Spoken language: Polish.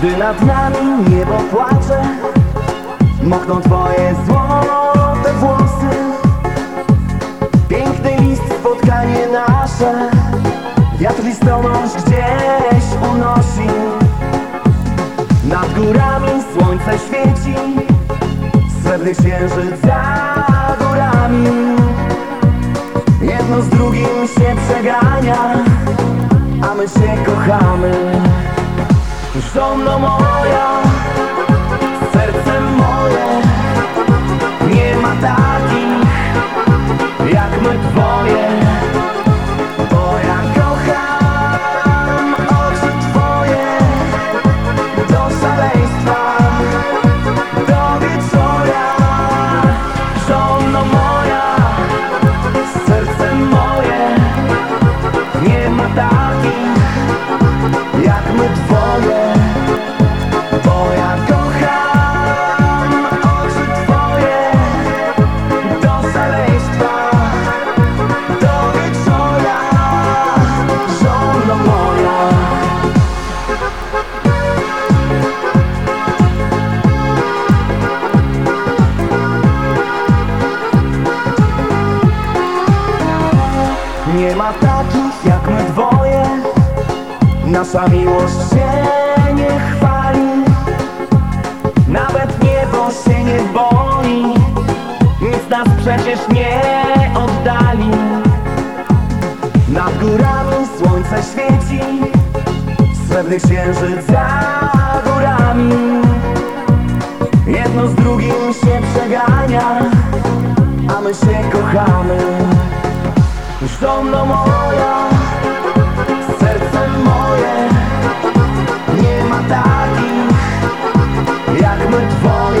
Gdy nad nami niebo płacze Mokną twoje złote włosy. Piękny list, spotkanie nasze Wiatr listonosz gdzieś unosi. Nad górami słońce świeci Srebrny księżyc Żono moja Serce moje. Nie ma takich ma takich jak my dwoje. Nasza miłość się nie chwali. Nawet niebo się nie boi. Nic nas przecież nie oddali. Nad górami słońce świeci. Srebrny księżyc za górami. Jedno z drugim się przegania A my się kochamy Żono moja, serce moje. Nie ma takich jak my twoje